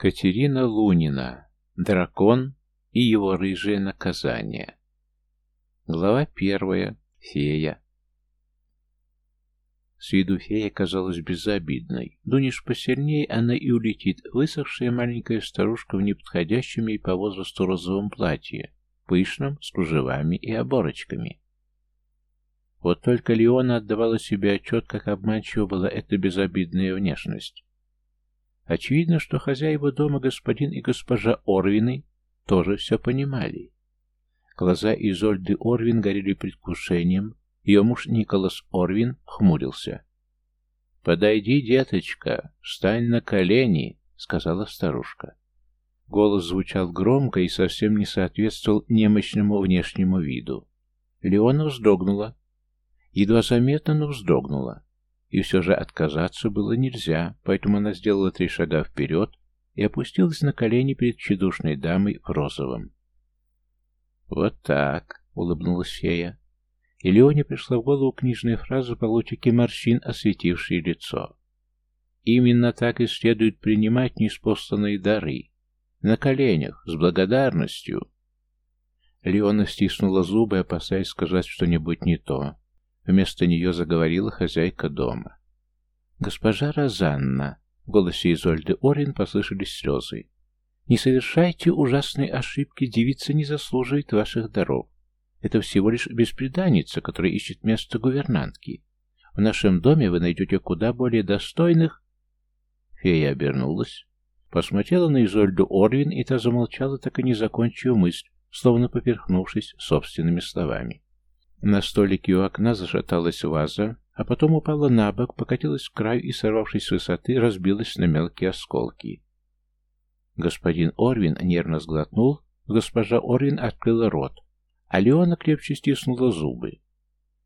Катерина Лунина. Дракон и его рыжее наказание. Глава первая. Фея. С виду фея казалась безобидной. Дунешь посильнее, она и улетит, высохшая маленькая старушка в неподходящем ей по возрасту розовом платье, пышном, с кружевами и оборочками. Вот только Леона отдавала себе отчет, как обманчива была эта безобидная внешность. Очевидно, что хозяева дома господин и госпожа Орвины тоже все понимали. Глаза Изольды Орвин горели предвкушением, ее муж Николас Орвин хмурился. «Подойди, деточка, встань на колени», — сказала старушка. Голос звучал громко и совсем не соответствовал немощному внешнему виду. Леона вздрогнула. Едва заметно, но вздрогнула. И все же отказаться было нельзя, поэтому она сделала три шага вперед и опустилась на колени перед тщедушной дамой в розовом. «Вот так», — улыбнулась фея. И Леоне пришла в голову книжная фраза по лучике морщин, осветившей лицо. «Именно так и следует принимать неспосланные дары. На коленях, с благодарностью». Леона стиснула зубы, опасаясь сказать что-нибудь не то. Вместо нее заговорила хозяйка дома. «Госпожа Розанна!» В голосе Изольды Орин послышались слезы. «Не совершайте ужасной ошибки, девица не заслуживает ваших даров. Это всего лишь беспреданница, которая ищет место гувернантки. В нашем доме вы найдете куда более достойных...» Фея обернулась, посмотрела на Изольду Орвин, и та замолчала, так и не закончив мысль, словно поперхнувшись собственными словами. На столике у окна зашаталась ваза, а потом упала на бок, покатилась к краю и, сорвавшись с высоты, разбилась на мелкие осколки. Господин Орвин нервно сглотнул, госпожа Орвин открыла рот, а Леона крепче стиснула зубы.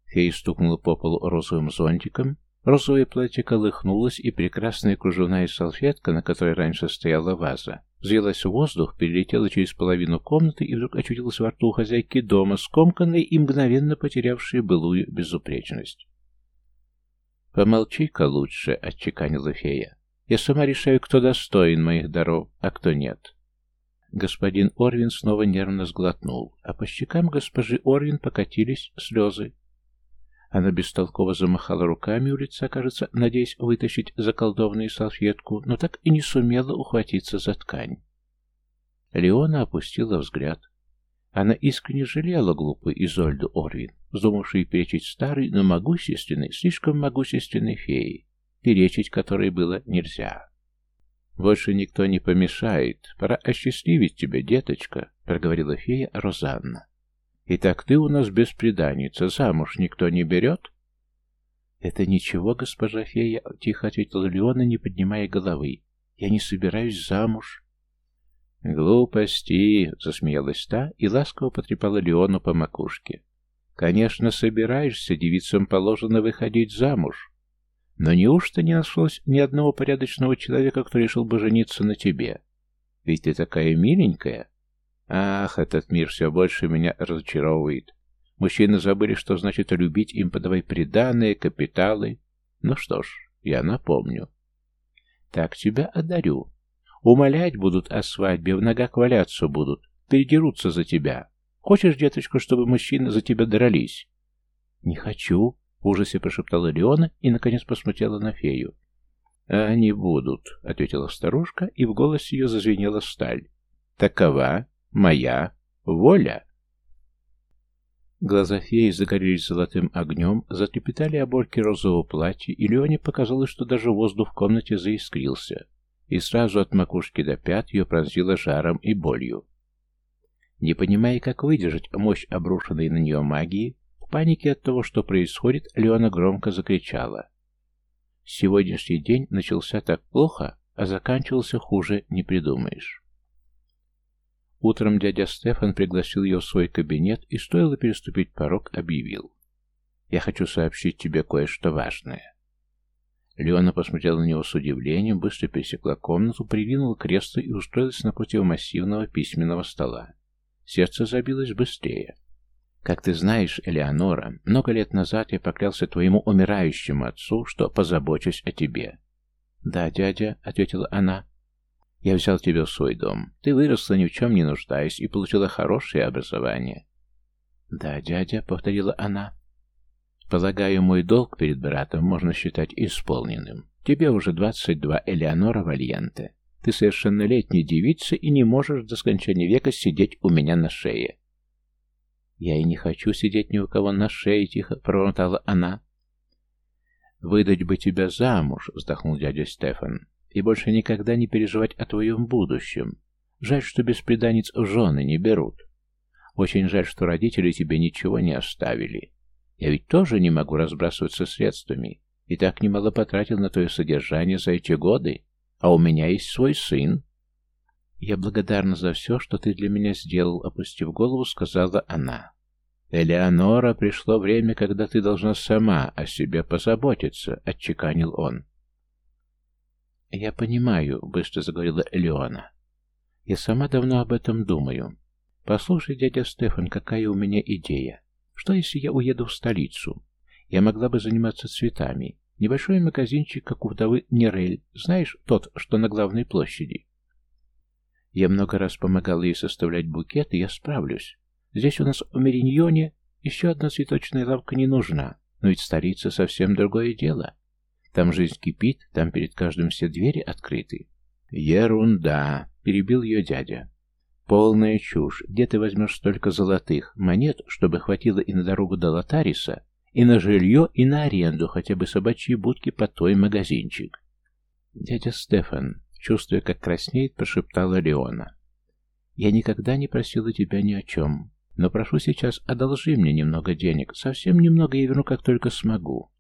Фея стукнула по полу розовым зонтиком, розовое платье колыхнулось, и прекрасная кружевная салфетка, на которой раньше стояла ваза, Взвелась в воздух, перелетела через половину комнаты и вдруг очутилась во рту хозяйки дома, скомканной и мгновенно потерявшей былую безупречность. «Помолчи-ка лучше», — отчеканила фея. «Я сама решаю, кто достоин моих даров, а кто нет». Господин Орвин снова нервно сглотнул, а по щекам госпожи Орвин покатились слезы. Она бестолково замахала руками у лица, кажется, надеясь вытащить заколдованную салфетку, но так и не сумела ухватиться за ткань. Леона опустила взгляд. Она искренне жалела глупую Изольду Орвин, вздумавшую перечить старой, но могущественной, слишком могущественной феи, перечить которой было нельзя. «Больше никто не помешает. Пора осчастливить тебя, деточка», — проговорила фея Розанна. Итак, ты у нас беспреданница, замуж никто не берет?» «Это ничего, госпожа фея», — тихо ответила Леона, не поднимая головы. «Я не собираюсь замуж». «Глупости!» — засмеялась та и ласково потрепала Леону по макушке. «Конечно, собираешься, девицам положено выходить замуж. Но неужто не нашлось ни одного порядочного человека, кто решил бы жениться на тебе? Ведь ты такая миленькая, Ах, этот мир все больше меня разочаровывает. Мужчины забыли, что значит любить, им подавай приданные, капиталы. Ну что ж, я напомню. Так тебя одарю. Умолять будут о свадьбе, в ногах валяться будут, передерутся за тебя. Хочешь, деточка, чтобы мужчины за тебя дрались? Не хочу, в ужасе прошептала Леона и, наконец, посмотрела на фею. «А они будут», — ответила старушка, и в голосе ее зазвенела сталь. «Такова Моя воля. Глаза феи загорелись золотым огнем, затрепетали оборки розового платья, и Леоне показалось, что даже воздух в комнате заискрился, и сразу от макушки до пят ее пронзило жаром и болью. Не понимая, как выдержать мощь обрушенной на нее магии, в панике от того, что происходит, Леона громко закричала. Сегодняшний день начался так плохо, а заканчивался хуже не придумаешь. Утром дядя Стефан пригласил ее в свой кабинет и, стоило переступить порог, объявил. «Я хочу сообщить тебе кое-что важное». Леона посмотрела на него с удивлением, быстро пересекла комнату, придвинула кресло и устроилась напротив массивного письменного стола. Сердце забилось быстрее. «Как ты знаешь, Элеонора, много лет назад я поклялся твоему умирающему отцу, что позабочусь о тебе». «Да, дядя», — ответила она, Я взял тебя в свой дом. Ты выросла ни в чем не нуждаясь и получила хорошее образование. Да, дядя, — повторила она. Полагаю, мой долг перед братом можно считать исполненным. Тебе уже двадцать два, Элеонора Вальянте. Ты совершеннолетняя девица и не можешь до скончания века сидеть у меня на шее. Я и не хочу сидеть ни у кого на шее, тихо промотала она. Выдать бы тебя замуж, вздохнул дядя Стефан, и больше никогда не переживать о твоем будущем. Жаль, что беспреданниц в жены не берут. Очень жаль, что родители тебе ничего не оставили. Я ведь тоже не могу разбрасываться средствами, и так немало потратил на твое содержание за эти годы, а у меня есть свой сын. Я благодарна за все, что ты для меня сделал, опустив голову, сказала она. Элеонора, пришло время, когда ты должна сама о себе позаботиться, отчеканил он. Я понимаю, быстро заговорила Элеона. Я сама давно об этом думаю. Послушай, дядя Стефан, какая у меня идея. Что, если я уеду в столицу? Я могла бы заниматься цветами. Небольшой магазинчик, как у вдовы Нерель. Знаешь, тот, что на главной площади. Я много раз помогал ей составлять букеты, я справлюсь. Здесь у нас в Мериньоне еще одна цветочная лавка не нужна, но ведь столица совсем другое дело. Там жизнь кипит, там перед каждым все двери открыты. Ерунда, перебил ее дядя. Полная чушь. Где ты возьмешь столько золотых монет, чтобы хватило и на дорогу до Лотариса, и на жилье, и на аренду, хотя бы собачьи будки под твой магазинчик? Дядя Стефан, чувствуя, как краснеет, прошептала Леона. Я никогда не просила тебя ни о чем, но прошу сейчас, одолжи мне немного денег, совсем немного я верну, как только смогу.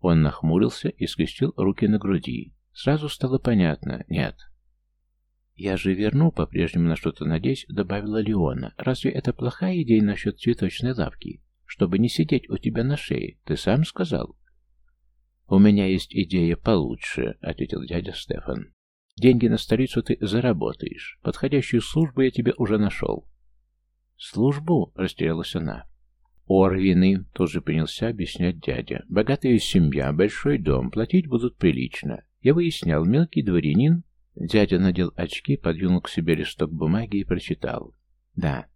Он нахмурился и скрестил руки на груди. Сразу стало понятно, нет, «Я же верну, по-прежнему на что-то надеясь», — добавила Леона. «Разве это плохая идея насчет цветочной лавки? Чтобы не сидеть у тебя на шее, ты сам сказал?» «У меня есть идея получше», — ответил дядя Стефан. «Деньги на столицу ты заработаешь. Подходящую службу я тебе уже нашел». «Службу?» — растерялась она. «Орвины», — тут же принялся объяснять дядя. «Богатая семья, большой дом, платить будут прилично. Я выяснял, мелкий дворянин Дядя надел очки, подвинул к себе листок бумаги и прочитал. Да,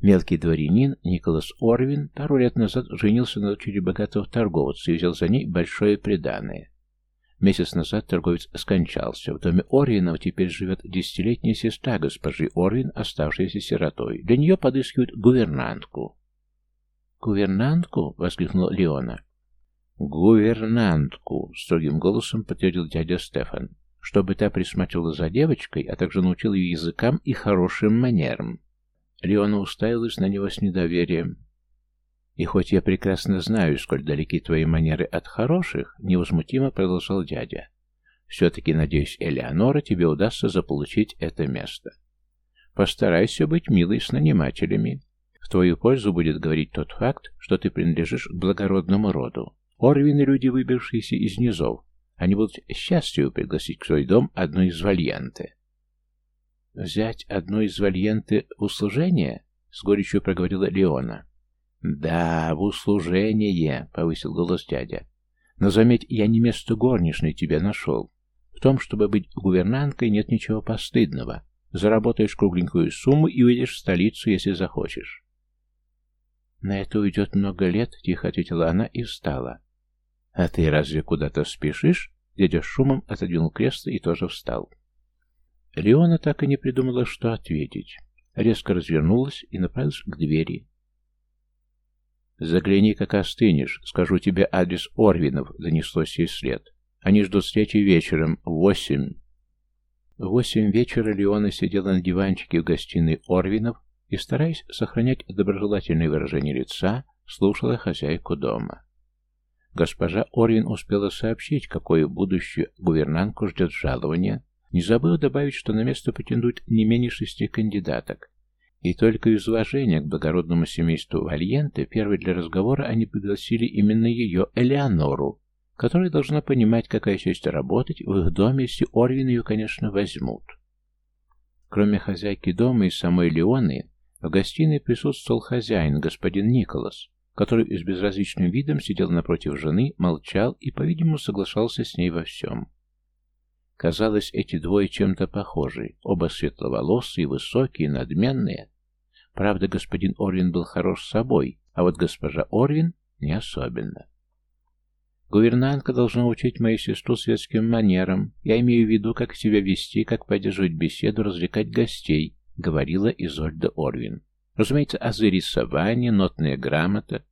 мелкий дворянин Николас Орвин пару лет назад женился на дочери богатого торговца и взял за ней большое преданное. Месяц назад торговец скончался. В доме Орвинов теперь живет десятилетняя сестра госпожи Орвин, оставшаяся сиротой. Для нее подыскивают гувернантку. «Гувернантку?» — воскликнула Леона. «Гувернантку!» — строгим голосом подтвердил дядя Стефан чтобы та присматривала за девочкой, а также научил ее языкам и хорошим манерам. Леона уставилась на него с недоверием. «И хоть я прекрасно знаю, сколь далеки твои манеры от хороших», — невозмутимо продолжал дядя, «все-таки, надеюсь, Элеонора, тебе удастся заполучить это место. Постарайся быть милой с нанимателями. В твою пользу будет говорить тот факт, что ты принадлежишь к благородному роду. Орвины — люди, выбившиеся из низов, они будут счастливы пригласить в свой дом одну из вальянты. «Взять одну из вальянты в услужение?» — с горечью проговорила Леона. «Да, в услужение», — повысил голос дядя. «Но заметь, я не место горничной тебя нашел. В том, чтобы быть гувернанткой, нет ничего постыдного. Заработаешь кругленькую сумму и уедешь в столицу, если захочешь». «На это уйдет много лет», — тихо ответила она и встала. «А ты разве куда-то спешишь?» Дядя шумом отодвинул кресло и тоже встал. Леона так и не придумала, что ответить. Резко развернулась и направилась к двери. «Загляни, как остынешь. Скажу тебе адрес Орвинов», — донеслось ей след. «Они ждут встречи вечером в восемь». В восемь вечера Леона сидела на диванчике в гостиной Орвинов и, стараясь сохранять доброжелательное выражение лица, слушала хозяйку дома. Госпожа Орин успела сообщить, какое будущее гувернантку ждет жалование, не забыла добавить, что на место претендует не менее шести кандидаток. И только из уважения к благородному семейству Вальенте первой для разговора они пригласили именно ее, Элеонору, которая должна понимать, какая честь работать в их доме, если Орвин ее, конечно, возьмут. Кроме хозяйки дома и самой Леоны, в гостиной присутствовал хозяин, господин Николас, который с безразличным видом сидел напротив жены, молчал и, по-видимому, соглашался с ней во всем. Казалось, эти двое чем-то похожи, оба светловолосые, высокие, надменные. Правда, господин Орвин был хорош собой, а вот госпожа Орвин не особенно. Гувернантка должна учить мою сестру светским манерам. Я имею в виду, как себя вести, как поддерживать беседу, развлекать гостей, говорила Изольда Орвин. Разумеется, азы рисования, нотная грамота.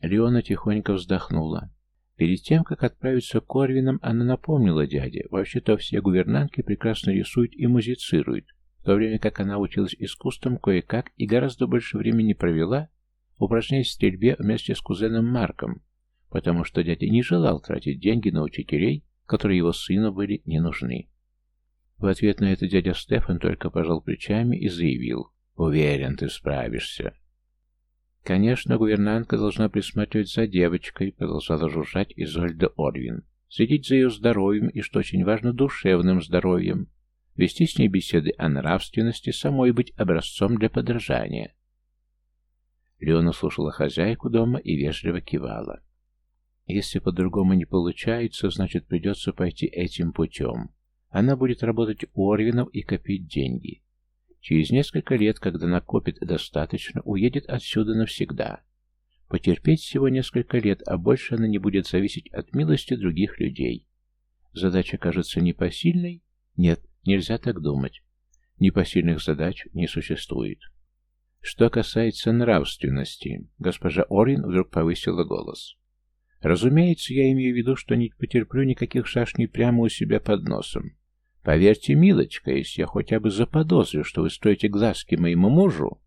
Леона тихонько вздохнула. Перед тем, как отправиться к Орвинам, она напомнила дяде, вообще-то все гувернантки прекрасно рисуют и музицируют, в то время как она училась искусством кое-как и гораздо больше времени провела, упражняясь в стрельбе вместе с кузеном Марком, потому что дядя не желал тратить деньги на учителей, которые его сыну были не нужны. В ответ на это дядя Стефан только пожал плечами и заявил, «Уверен, ты справишься». «Конечно, гувернантка должна присматривать за девочкой», — продолжала жужжать Изольда Орвин. «Следить за ее здоровьем и, что очень важно, душевным здоровьем. Вести с ней беседы о нравственности, самой быть образцом для подражания». Леона слушала хозяйку дома и вежливо кивала. Если по-другому не получается, значит придется пойти этим путем. Она будет работать у Орвинов и копить деньги. Через несколько лет, когда накопит достаточно, уедет отсюда навсегда. Потерпеть всего несколько лет, а больше она не будет зависеть от милости других людей. Задача кажется непосильной? Нет, нельзя так думать. Непосильных задач не существует. Что касается нравственности, госпожа Орин вдруг повысила голос. Разумеется, я имею в виду, что не потерплю никаких шашней прямо у себя под носом. Поверьте, милочка, если я хотя бы заподозрю, что вы строите глазки моему мужу...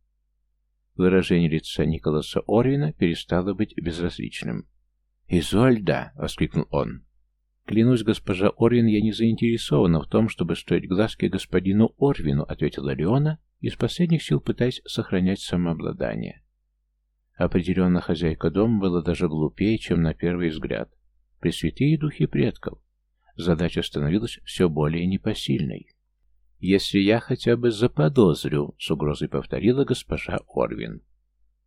Выражение лица Николаса Орвина перестало быть безразличным. «Изольда!» — воскликнул он. «Клянусь, госпожа Орвин, я не заинтересована в том, чтобы строить глазки господину Орвину», — ответила Леона, из последних сил пытаясь сохранять самообладание. Определенно, хозяйка дома была даже глупее, чем на первый взгляд. Пресвятые духи предков. Задача становилась все более непосильной. «Если я хотя бы заподозрю», — с угрозой повторила госпожа Орвин.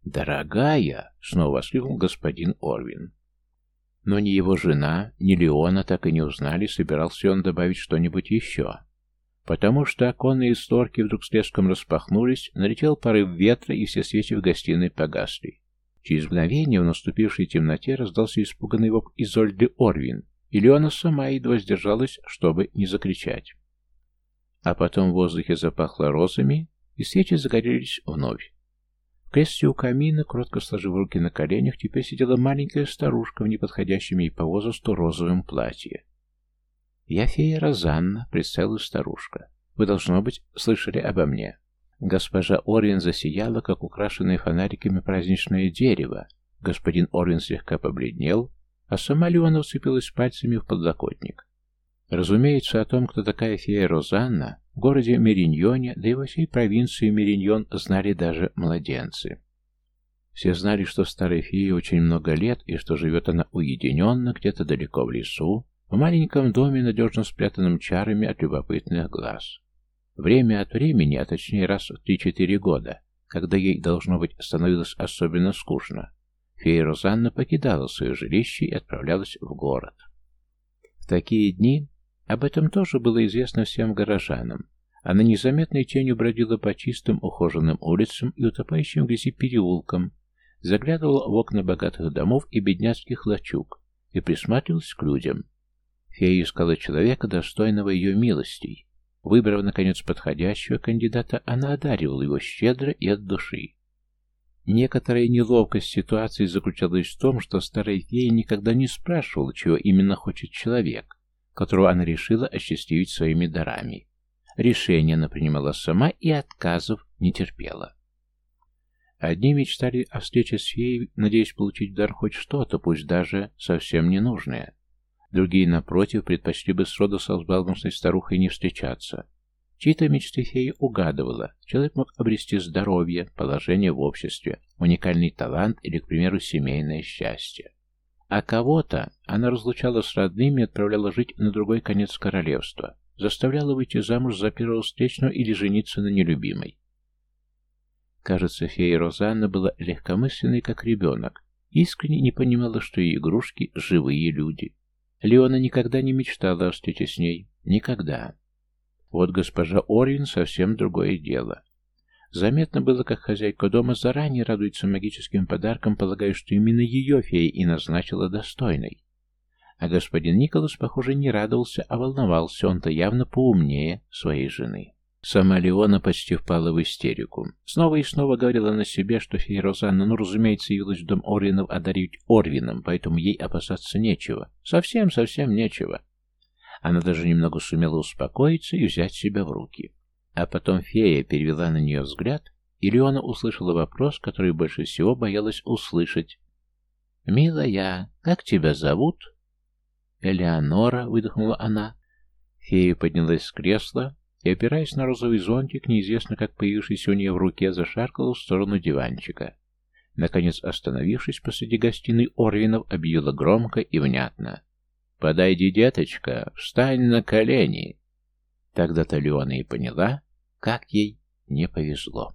«Дорогая!» — снова воскликнул господин Орвин. Но ни его жена, ни Леона так и не узнали, собирался он добавить что-нибудь еще. Потому что оконные створки вдруг с распахнулись, налетел порыв ветра, и все свечи в гостиной погасли. Через мгновение в наступившей темноте раздался испуганный вопль Изольды Орвин, и Леона сама едва сдержалась, чтобы не закричать. А потом в воздухе запахло розами, и свечи загорелись вновь. В кресле у камина, кротко сложив руки на коленях, теперь сидела маленькая старушка в неподходящем ей по возрасту розовом платье. «Я фея Розанна», — представила старушка. «Вы, должно быть, слышали обо мне». Госпожа Орвин засияла, как украшенное фонариками праздничное дерево. Господин Орвин слегка побледнел, а сама Леона уцепилась пальцами в подлокотник. Разумеется, о том, кто такая фея Розанна, в городе Мериньоне, да и во всей провинции Мериньон знали даже младенцы. Все знали, что старой фее очень много лет, и что живет она уединенно, где-то далеко в лесу, в маленьком доме, надежно спрятанном чарами от любопытных глаз. Время от времени, а точнее раз в три-четыре года, когда ей, должно быть, становилось особенно скучно, фея Розанна покидала свое жилище и отправлялась в город. В такие дни об этом тоже было известно всем горожанам. Она незаметной тенью бродила по чистым ухоженным улицам и утопающим в грязи переулкам, заглядывала в окна богатых домов и бедняцких лачуг и присматривалась к людям. Фея искала человека, достойного ее милостей, Выбрав, наконец, подходящего кандидата, она одаривала его щедро и от души. Некоторая неловкость ситуации заключалась в том, что старая фея никогда не спрашивала, чего именно хочет человек, которого она решила осчастливить своими дарами. Решение она принимала сама и отказов не терпела. Одни мечтали о встрече с феей, надеясь получить дар хоть что-то, пусть даже совсем ненужное. Другие, напротив, предпочли бы сроду со взбалмошной старухой не встречаться. Чьи-то мечты феи угадывала. Человек мог обрести здоровье, положение в обществе, уникальный талант или, к примеру, семейное счастье. А кого-то она разлучала с родными и отправляла жить на другой конец королевства, заставляла выйти замуж за первого встречного или жениться на нелюбимой. Кажется, фея Розанна была легкомысленной, как ребенок, искренне не понимала, что ее игрушки – живые люди. Леона никогда не мечтала о встрече с ней. Никогда. Вот госпожа Орвин совсем другое дело. Заметно было, как хозяйка дома заранее радуется магическим подаркам, полагая, что именно ее фея и назначила достойной. А господин Николас, похоже, не радовался, а волновался, он-то явно поумнее своей жены. Сама Леона почти впала в истерику. Снова и снова говорила на себе, что фея Розанна, ну, разумеется, явилась в дом Орвинов одарить Орвином, поэтому ей опасаться нечего. Совсем-совсем нечего. Она даже немного сумела успокоиться и взять себя в руки. А потом фея перевела на нее взгляд, и Леона услышала вопрос, который больше всего боялась услышать. «Милая, как тебя зовут?» «Элеонора», — выдохнула она. Фея поднялась с кресла и, опираясь на розовый зонтик, неизвестно как появившийся у нее в руке, зашаркала в сторону диванчика. Наконец, остановившись посреди гостиной Орвинов, объявила громко и внятно. «Подойди, деточка, встань на колени!» Тогда-то Леона и поняла, как ей не повезло.